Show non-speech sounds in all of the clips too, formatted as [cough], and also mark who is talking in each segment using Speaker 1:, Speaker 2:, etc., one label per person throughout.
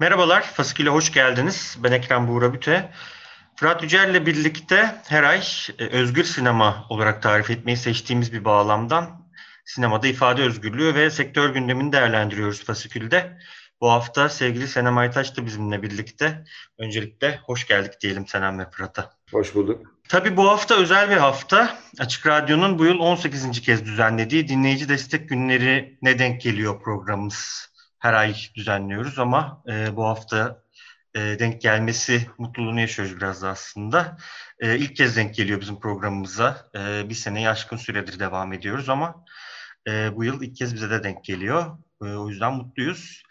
Speaker 1: Merhabalar, Fasikül'e hoş geldiniz. Ben Ekrem Buğra Büte. Fırat Yücel ile birlikte her ay e, özgür sinema olarak tarif etmeyi seçtiğimiz bir bağlamdan sinemada ifade özgürlüğü ve sektör gündemini değerlendiriyoruz Fasikül'de. Bu hafta sevgili Senem Aytaç da bizimle birlikte. Öncelikle hoş geldik diyelim Senem ve Fırat'a.
Speaker 2: Hoş bulduk.
Speaker 1: Tabii bu hafta özel bir hafta. Açık Radyo'nun bu yıl 18. kez düzenlediği dinleyici destek günleri ne denk geliyor programımız. Her ay düzenliyoruz ama e, bu hafta e, denk gelmesi mutluluğunu yaşıyoruz biraz da aslında. E, ilk kez denk geliyor bizim programımıza. E, bir seneyi aşkın süredir devam ediyoruz ama e, bu yıl ilk kez bize de denk geliyor. E, o yüzden mutluyuz.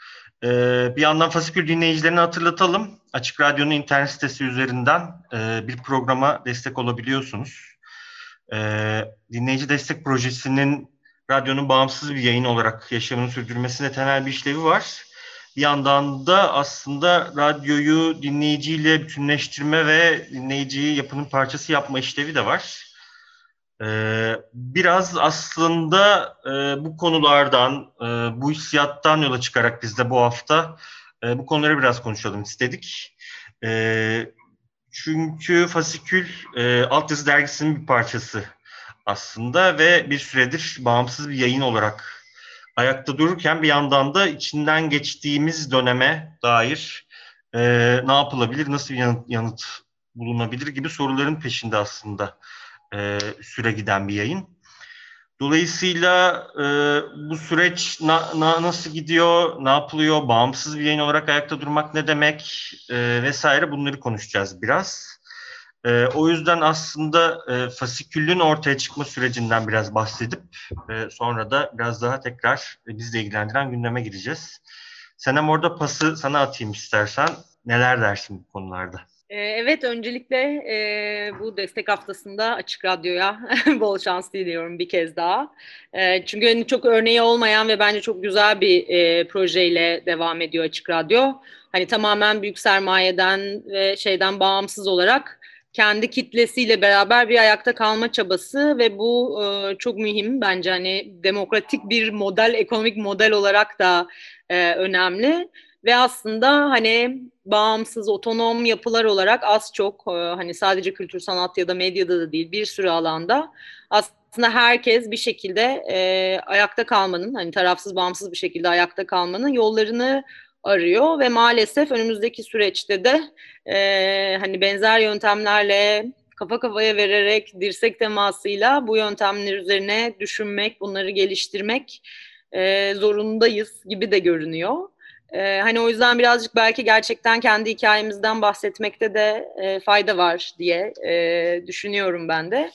Speaker 1: Ee, bir yandan Fasikül dinleyicilerini hatırlatalım. Açık Radyo'nun internet sitesi üzerinden e, bir programa destek olabiliyorsunuz. Ee, dinleyici destek projesinin radyonun bağımsız bir yayın olarak yaşamını sürdürmesine temel bir işlevi var. Bir yandan da aslında radyoyu dinleyiciyle bütünleştirme ve dinleyiciyi yapının parçası yapma işlevi de var. Ee, biraz aslında e, bu konulardan, e, bu hissiyattan yola çıkarak biz de bu hafta e, bu konuları biraz konuşalım istedik. E, çünkü Fasikül e, Altyazı Dergisi'nin bir parçası aslında ve bir süredir bağımsız bir yayın olarak ayakta dururken bir yandan da içinden geçtiğimiz döneme dair e, ne yapılabilir, nasıl bir yanıt, yanıt bulunabilir gibi soruların peşinde aslında e, süre giden bir yayın. Dolayısıyla e, bu süreç na, na, nasıl gidiyor, ne yapılıyor, bağımsız bir yayın olarak ayakta durmak ne demek e, vesaire bunları konuşacağız biraz. E, o yüzden aslında e, fasikülün ortaya çıkma sürecinden biraz bahsedip e, sonra da biraz daha tekrar e, bizle ilgilendiren gündeme gireceğiz. Senem orada pası sana atayım istersen. Neler dersin bu konularda?
Speaker 3: Ee, evet, öncelikle e, bu destek haftasında Açık Radyo'ya [laughs] bol şans diliyorum bir kez daha. E, çünkü hani çok örneği olmayan ve bence çok güzel bir e, projeyle devam ediyor Açık Radyo. Hani tamamen büyük sermayeden ve şeyden bağımsız olarak kendi kitlesiyle beraber bir ayakta kalma çabası ve bu e, çok mühim bence. Hani demokratik bir model, ekonomik model olarak da e, önemli. Ve aslında hani bağımsız, otonom yapılar olarak az çok e, hani sadece kültür sanat ya da medyada da değil bir sürü alanda aslında herkes bir şekilde e, ayakta kalmanın hani tarafsız bağımsız bir şekilde ayakta kalmanın yollarını arıyor ve maalesef önümüzdeki süreçte de e, hani benzer yöntemlerle kafa kafaya vererek dirsek temasıyla bu yöntemler üzerine düşünmek, bunları geliştirmek e, zorundayız gibi de görünüyor. Ee, hani o yüzden birazcık belki gerçekten kendi hikayemizden bahsetmekte de e, fayda var diye e, düşünüyorum ben de.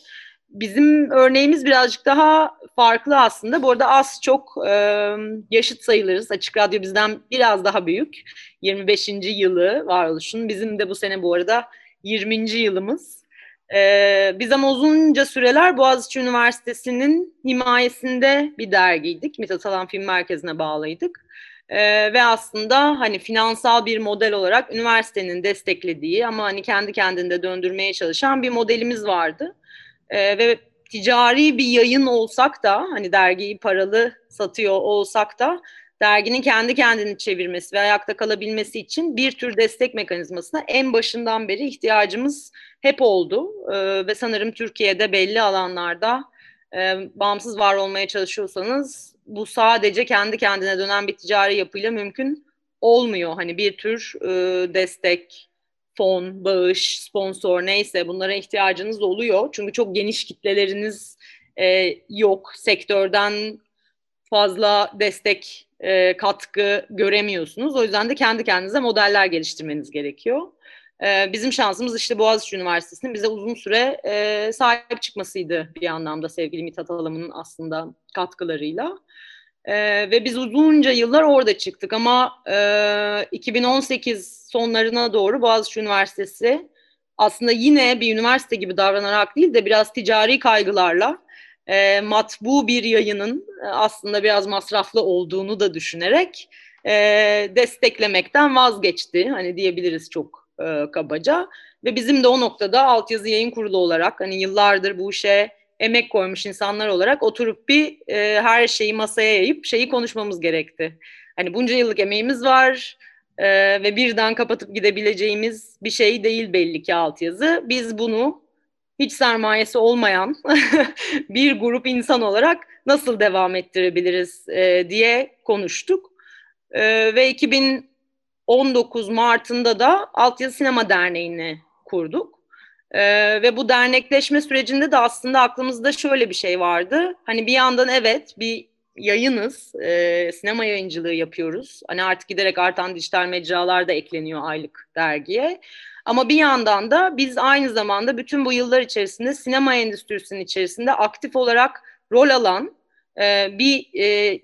Speaker 3: Bizim örneğimiz birazcık daha farklı aslında. Bu arada az çok e, yaşıt sayılırız. Açık Radyo bizden biraz daha büyük. 25. yılı varoluşun. Bizim de bu sene bu arada 20. yılımız. Ee, biz ama uzunca süreler Boğaziçi Üniversitesi'nin himayesinde bir dergiydik. Mithat Alan Film Merkezi'ne bağlıydık. Ee, ve aslında hani finansal bir model olarak üniversitenin desteklediği ama hani kendi kendinde döndürmeye çalışan bir modelimiz vardı. Ee, ve ticari bir yayın olsak da hani dergiyi paralı satıyor olsak da derginin kendi kendini çevirmesi ve ayakta kalabilmesi için bir tür destek mekanizmasına en başından beri ihtiyacımız hep oldu. Ee, ve sanırım Türkiye'de belli alanlarda e, bağımsız var olmaya çalışıyorsanız bu sadece kendi kendine dönen bir ticari yapıyla mümkün olmuyor. Hani bir tür e, destek, fon, bağış, sponsor neyse bunlara ihtiyacınız oluyor. Çünkü çok geniş kitleleriniz e, yok. Sektörden fazla destek, e, katkı göremiyorsunuz. O yüzden de kendi kendinize modeller geliştirmeniz gerekiyor. E, bizim şansımız işte Boğaziçi Üniversitesi'nin bize uzun süre e, sahip çıkmasıydı bir anlamda sevgili Mithat Alam'ın aslında katkılarıyla. Ee, ve biz uzunca yıllar orada çıktık ama e, 2018 sonlarına doğru Boğaziçi Üniversitesi aslında yine bir üniversite gibi davranarak değil de biraz ticari kaygılarla e, matbu bir yayının e, aslında biraz masraflı olduğunu da düşünerek e, desteklemekten vazgeçti. Hani diyebiliriz çok e, kabaca. Ve bizim de o noktada altyazı yayın kurulu olarak hani yıllardır bu işe emek koymuş insanlar olarak oturup bir e, her şeyi masaya yayıp şeyi konuşmamız gerekti. Hani bunca yıllık emeğimiz var e, ve birden kapatıp gidebileceğimiz bir şey değil belli ki altyazı. Biz bunu hiç sermayesi olmayan [laughs] bir grup insan olarak nasıl devam ettirebiliriz e, diye konuştuk. E, ve 2019 Mart'ında da Altyazı Sinema Derneği'ni kurduk. E, ve bu dernekleşme sürecinde de aslında aklımızda şöyle bir şey vardı. Hani bir yandan evet bir yayınız, e, sinema yayıncılığı yapıyoruz. Hani artık giderek artan dijital mecralar da ekleniyor aylık dergiye. Ama bir yandan da biz aynı zamanda bütün bu yıllar içerisinde sinema endüstrisinin içerisinde aktif olarak rol alan e, bir e,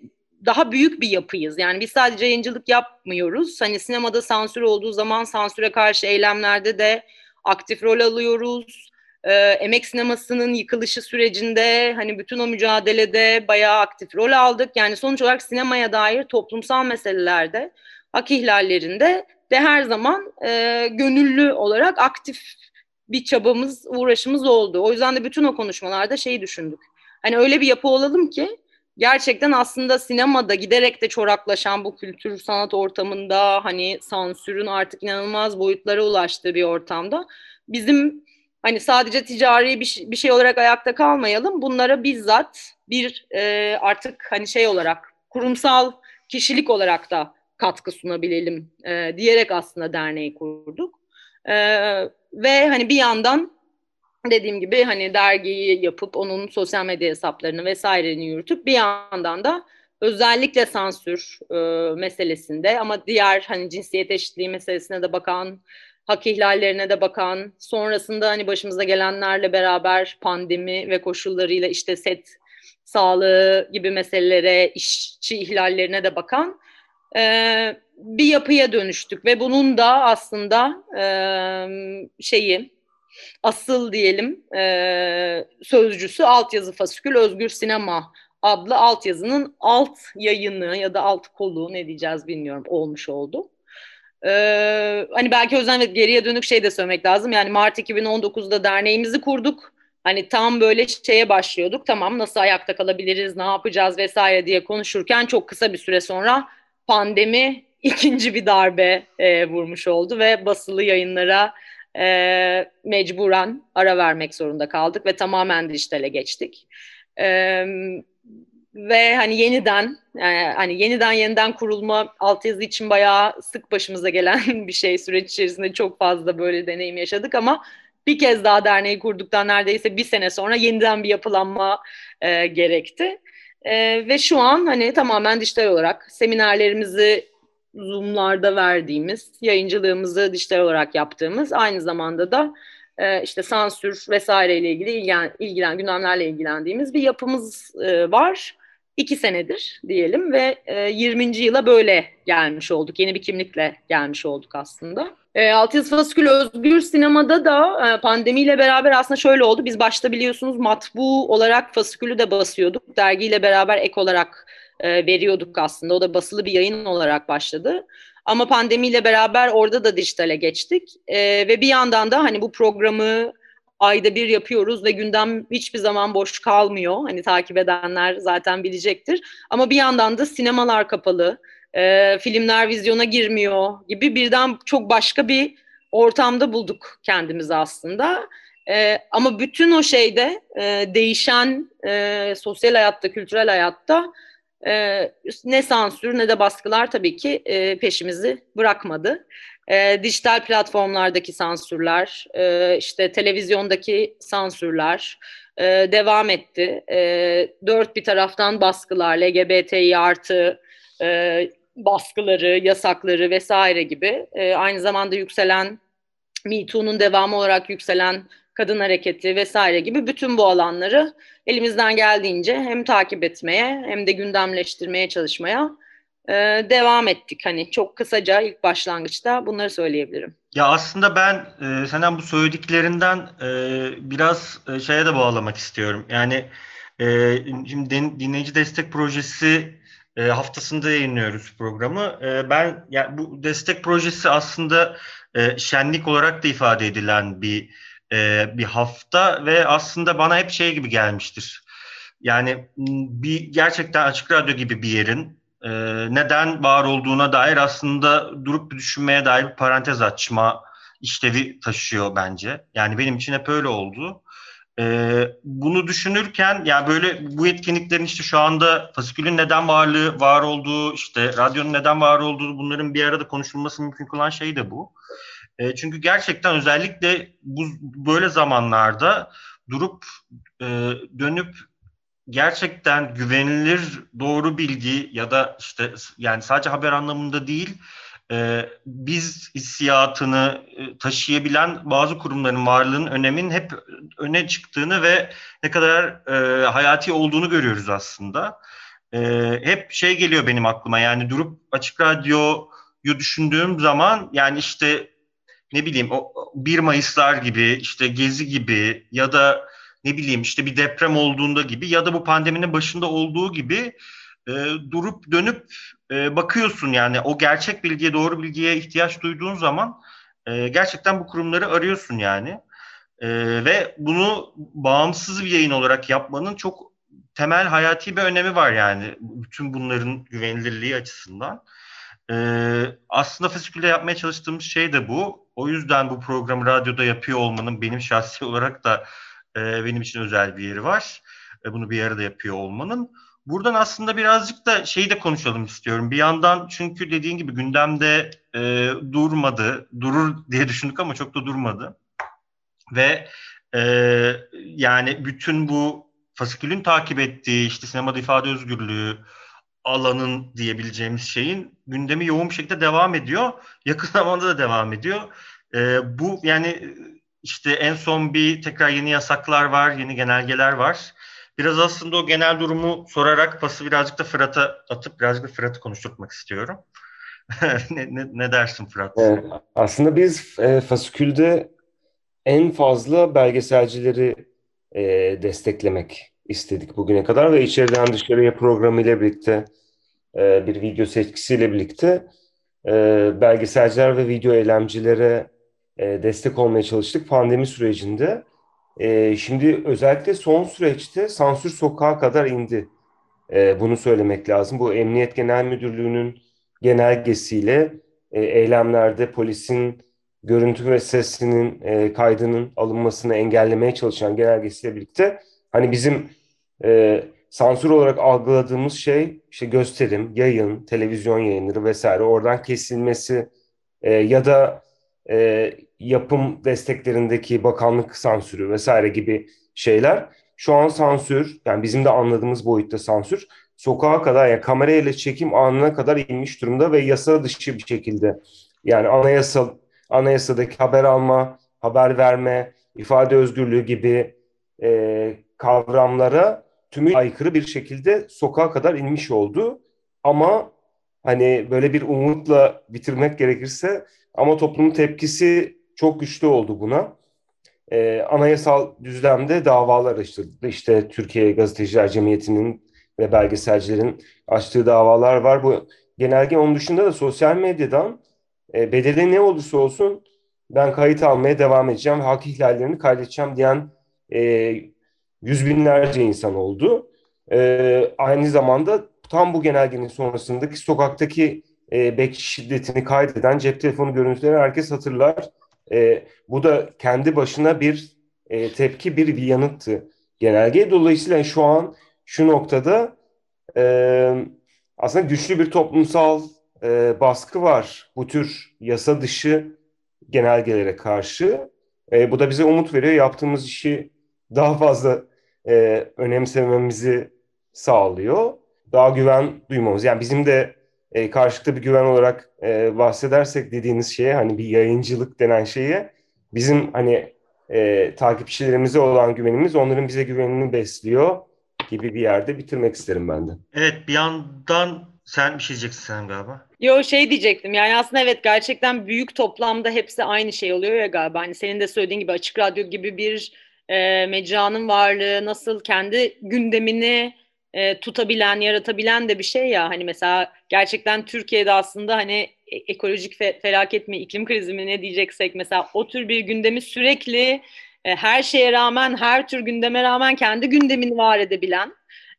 Speaker 3: daha büyük bir yapıyız. Yani biz sadece yayıncılık yapmıyoruz. Hani sinemada sansür olduğu zaman sansüre karşı eylemlerde de aktif rol alıyoruz. E, emek sinemasının yıkılışı sürecinde hani bütün o mücadelede bayağı aktif rol aldık. Yani sonuç olarak sinemaya dair toplumsal meselelerde, hak ihlallerinde de her zaman e, gönüllü olarak aktif bir çabamız, uğraşımız oldu. O yüzden de bütün o konuşmalarda şeyi düşündük. Hani öyle bir yapı olalım ki gerçekten aslında sinemada giderek de çoraklaşan bu kültür sanat ortamında hani sansürün artık inanılmaz boyutlara ulaştığı bir ortamda bizim hani sadece ticari bir, bir şey olarak ayakta kalmayalım. Bunlara bizzat bir e, artık hani şey olarak kurumsal kişilik olarak da katkı sunabilelim e, diyerek aslında derneği kurduk. E, ve hani bir yandan dediğim gibi hani dergiyi yapıp onun sosyal medya hesaplarını vesaireni yürütüp bir yandan da özellikle sansür e, meselesinde ama diğer hani cinsiyet eşitliği meselesine de bakan, hak ihlallerine de bakan, sonrasında hani başımıza gelenlerle beraber pandemi ve koşullarıyla işte set sağlığı gibi meselelere, işçi ihlallerine de bakan e, bir yapıya dönüştük ve bunun da aslında e, şeyi asıl diyelim e, sözcüsü altyazı fasikül özgür sinema adlı altyazının alt yayını ya da alt kolu ne diyeceğiz bilmiyorum olmuş oldu. Ee, hani belki o yüzden geriye dönük şey de söylemek lazım. Yani Mart 2019'da derneğimizi kurduk. Hani tam böyle şeye başlıyorduk. Tamam nasıl ayakta kalabiliriz, ne yapacağız vesaire diye konuşurken çok kısa bir süre sonra pandemi ikinci bir darbe e, vurmuş oldu ve basılı yayınlara e, mecburen ara vermek zorunda kaldık ve tamamen dijitale geçtik. E, ve hani yeniden yani hani yeniden yeniden kurulma altyazı için bayağı sık başımıza gelen [laughs] bir şey süreç içerisinde çok fazla böyle deneyim yaşadık ama bir kez daha derneği kurduktan neredeyse bir sene sonra yeniden bir yapılanma e, gerekti. E, ve şu an hani tamamen dijital olarak seminerlerimizi Zoom'larda verdiğimiz, yayıncılığımızı dijital olarak yaptığımız, aynı zamanda da e, işte sansür vesaire ile ilgili ilgilen, ilgilen gündemlerle ilgilendiğimiz bir yapımız e, var. İki senedir diyelim ve e, 20. yıla böyle gelmiş olduk. Yeni bir kimlikle gelmiş olduk aslında. E, Altyazı Fasikül Özgür Sinema'da da e, pandemiyle beraber aslında şöyle oldu. Biz başta biliyorsunuz matbu olarak fasikülü de basıyorduk. Dergiyle beraber ek olarak e, veriyorduk aslında. O da basılı bir yayın olarak başladı. Ama pandemiyle beraber orada da dijitale geçtik. E, ve bir yandan da hani bu programı ayda bir yapıyoruz ve gündem hiçbir zaman boş kalmıyor. Hani takip edenler zaten bilecektir. Ama bir yandan da sinemalar kapalı, e, filmler vizyona girmiyor gibi birden çok başka bir ortamda bulduk kendimizi aslında. E, ama bütün o şeyde e, değişen e, sosyal hayatta, kültürel hayatta e, ne sansür ne de baskılar tabii ki e, peşimizi bırakmadı. E, dijital platformlardaki sansürler, e, işte televizyondaki sansürler e, devam etti. E, dört bir taraftan baskılar, LGBTİ artı e, baskıları, yasakları vesaire gibi. E, aynı zamanda yükselen, Me Too'nun devamı olarak yükselen kadın hareketi vesaire gibi bütün bu alanları elimizden geldiğince hem takip etmeye hem de gündemleştirmeye çalışmaya e, devam ettik. Hani çok kısaca ilk başlangıçta bunları söyleyebilirim.
Speaker 1: Ya aslında ben e, senden bu söylediklerinden e, biraz e, şeye de bağlamak istiyorum. Yani e, şimdi dinleyici destek projesi e, haftasında yayınlıyoruz programı. E, ben yani bu destek projesi aslında e, şenlik olarak da ifade edilen bir e, bir hafta ve aslında bana hep şey gibi gelmiştir. Yani bir gerçekten açık radyo gibi bir yerin e, neden var olduğuna dair aslında durup bir düşünmeye dair bir parantez açma işlevi taşıyor bence. Yani benim için hep öyle oldu. Ee, bunu düşünürken ya böyle bu etkinliklerin işte şu anda fasikülün neden varlığı var olduğu işte radyonun neden var olduğu bunların bir arada konuşulması mümkün kılan şey de bu. E, çünkü gerçekten özellikle bu böyle zamanlarda durup e, dönüp gerçekten güvenilir doğru bilgi ya da işte yani sadece haber anlamında değil e, biz hissiyatını e, taşıyabilen bazı kurumların varlığının önemin hep öne çıktığını ve ne kadar e, hayati olduğunu görüyoruz aslında. E, hep şey geliyor benim aklıma yani durup açık radyoyu düşündüğüm zaman yani işte ne bileyim o 1 Mayıslar gibi işte Gezi gibi ya da ne bileyim işte bir deprem olduğunda gibi ya da bu pandeminin başında olduğu gibi e, durup dönüp e, bakıyorsun yani o gerçek bilgiye doğru bilgiye ihtiyaç duyduğun zaman e, gerçekten bu kurumları arıyorsun yani e, ve bunu bağımsız bir yayın olarak yapmanın çok temel hayati bir önemi var yani bütün bunların güvenilirliği açısından. Ee, aslında fasikülde yapmaya çalıştığımız şey de bu. O yüzden bu programı radyoda yapıyor olmanın benim şahsi [laughs] olarak da e, benim için özel bir yeri var. E, bunu bir arada yapıyor olmanın. Buradan aslında birazcık da şeyi de konuşalım istiyorum. Bir yandan çünkü dediğin gibi gündemde e, durmadı, durur diye [laughs] düşündük ama çok da durmadı. Ve e, yani bütün bu fasikülün takip ettiği işte sinemada ifade özgürlüğü, alanın diyebileceğimiz şeyin gündemi yoğun bir şekilde devam ediyor. Yakın [laughs] zamanda da devam ediyor. E, bu yani işte en son bir tekrar yeni yasaklar var, yeni genelgeler var. Biraz aslında o genel durumu sorarak pası birazcık da Fırat'a atıp birazcık da Fırat'ı konuşturmak istiyorum. [laughs] ne, ne, ne dersin Fırat?
Speaker 2: Ee, aslında biz e, Fasikül'de en fazla belgeselcileri e, desteklemek istedik bugüne kadar ve içeriden dışarıya programı ile birlikte e, bir video seçkisiyle birlikte e, belgeselciler ve video eylemcilere e, destek olmaya çalıştık pandemi sürecinde. Şimdi özellikle son süreçte sansür sokağa kadar indi. Bunu söylemek lazım. Bu Emniyet Genel Müdürlüğü'nün genelgesiyle eylemlerde polisin görüntü ve sesinin kaydının alınmasını engellemeye çalışan genelgesiyle birlikte hani bizim e, sansür olarak algıladığımız şey işte gösterim, yayın, televizyon yayınları vesaire oradan kesilmesi e, ya da e, yapım desteklerindeki bakanlık sansürü vesaire gibi şeyler. Şu an sansür yani bizim de anladığımız boyutta sansür sokağa kadar yani kamerayla çekim anına kadar inmiş durumda ve yasa dışı bir şekilde yani anayasal anayasadaki haber alma, haber verme, ifade özgürlüğü gibi e, kavramlara tümü aykırı bir şekilde sokağa kadar inmiş oldu. Ama hani böyle bir umutla bitirmek gerekirse ama toplumun tepkisi çok güçlü oldu buna. Ee, anayasal düzlemde davalar açıldı. İşte Türkiye Gazeteciler Cemiyeti'nin ve belgeselcilerin açtığı davalar var. Bu genelge onun dışında da sosyal medyadan e, bedeli ne olursa olsun ben kayıt almaya devam edeceğim ve hak ihlallerini kaydedeceğim diyen e, yüz binlerce insan oldu. E, aynı zamanda tam bu genelgenin sonrasındaki sokaktaki e, bekçi şiddetini kaydeden cep telefonu görüntüleri herkes hatırlar. E, bu da kendi başına bir e, tepki, bir yanıttı genelge. Dolayısıyla şu an şu noktada e, aslında güçlü bir toplumsal e, baskı var bu tür yasa dışı genelgelere karşı. E, bu da bize umut veriyor. Yaptığımız işi daha fazla e, önemsememizi sağlıyor. Daha güven duymamız. Yani bizim de e, karşılıklı bir güven olarak e, bahsedersek dediğiniz şeye hani bir yayıncılık denen şeye bizim hani e, takipçilerimize olan güvenimiz onların bize güvenini besliyor gibi bir yerde bitirmek isterim ben de.
Speaker 1: Evet bir yandan sen bir şey diyeceksin sen galiba.
Speaker 3: Yo şey diyecektim yani aslında evet gerçekten büyük toplamda hepsi aynı şey oluyor ya galiba. Hani senin de söylediğin gibi Açık Radyo gibi bir e, mecranın varlığı nasıl kendi gündemini e, tutabilen, yaratabilen de bir şey ya. Hani mesela gerçekten Türkiye'de aslında hani e, ekolojik fe, felaket mi, iklim krizi mi ne diyeceksek mesela o tür bir gündemi sürekli e, her şeye rağmen, her tür gündeme rağmen kendi gündemini var edebilen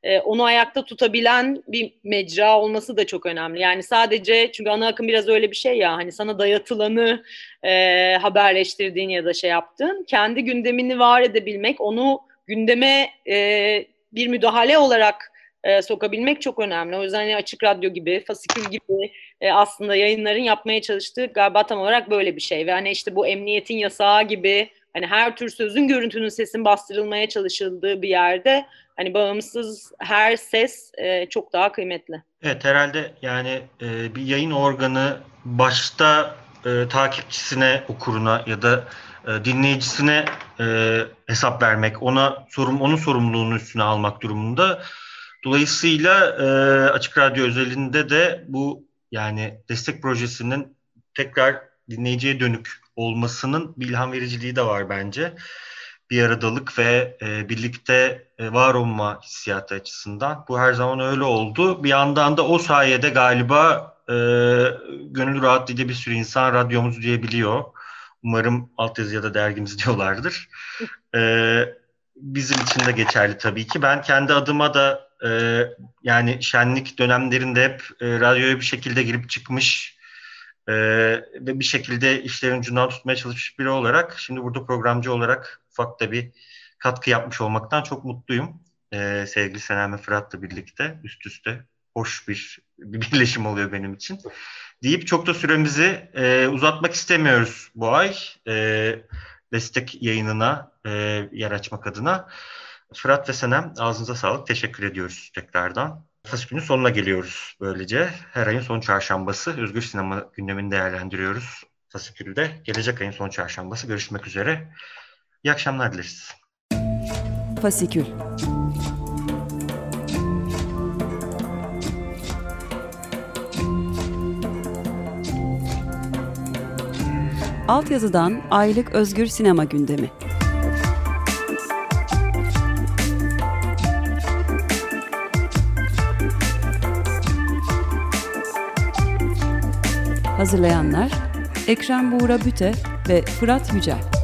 Speaker 3: e, onu ayakta tutabilen bir mecra olması da çok önemli. Yani sadece çünkü ana akım biraz öyle bir şey ya hani sana dayatılanı e, haberleştirdiğin ya da şey yaptın. Kendi gündemini var edebilmek, onu gündeme e, bir müdahale olarak e, sokabilmek çok önemli. O yüzden hani Açık Radyo gibi, Fasikül gibi e, aslında yayınların yapmaya çalıştığı galiba tam olarak böyle bir şey. Ve hani işte bu emniyetin yasağı gibi hani her tür sözün, görüntünün, sesin bastırılmaya çalışıldığı bir yerde hani bağımsız her ses e, çok daha kıymetli.
Speaker 1: Evet herhalde yani e, bir yayın organı başta e, takipçisine, okuruna ya da e, dinleyicisine e, hesap vermek, ona sorum, onun sorumluluğunu üstüne almak durumunda. Dolayısıyla e, Açık Radyo özelinde de bu yani destek projesinin tekrar dinleyiciye dönük olmasının bir ilham vericiliği de var bence bir aradalık ve e, birlikte e, var olma hissiyatı açısından. Bu her zaman öyle oldu. Bir yandan da o sayede galiba e, gönül rahatlığıyla bir sürü insan radyomuzu diyebiliyor. Umarım altyazı ya da dergimiz [laughs] diyorlardır. E, bizim için de geçerli tabii ki. Ben kendi adıma da e, yani şenlik dönemlerinde hep e, radyoya bir şekilde girip çıkmış e, ve bir şekilde işlerin ucundan tutmaya çalışmış biri olarak şimdi burada programcı olarak ufak da bir katkı yapmış olmaktan çok mutluyum. Ee, sevgili Senem ve Fırat'la birlikte üst üste hoş bir, [laughs] bir birleşim oluyor benim için. Deyip çok da süremizi e, uzatmak istemiyoruz bu ay. E, destek yayınına e, yer açmak adına. Fırat ve Senem ağzınıza sağlık. Teşekkür ediyoruz tekrardan. Fasikül'ün sonuna geliyoruz böylece. Her ayın son çarşambası Özgür Sinema gündemini değerlendiriyoruz. Fasikül'de gelecek ayın son çarşambası görüşmek üzere. İyi akşamlar dileriz.
Speaker 4: Fasikül Altyazıdan aylık özgür sinema gündemi. Hazırlayanlar Ekrem Buğra Büte ve Fırat Yücel.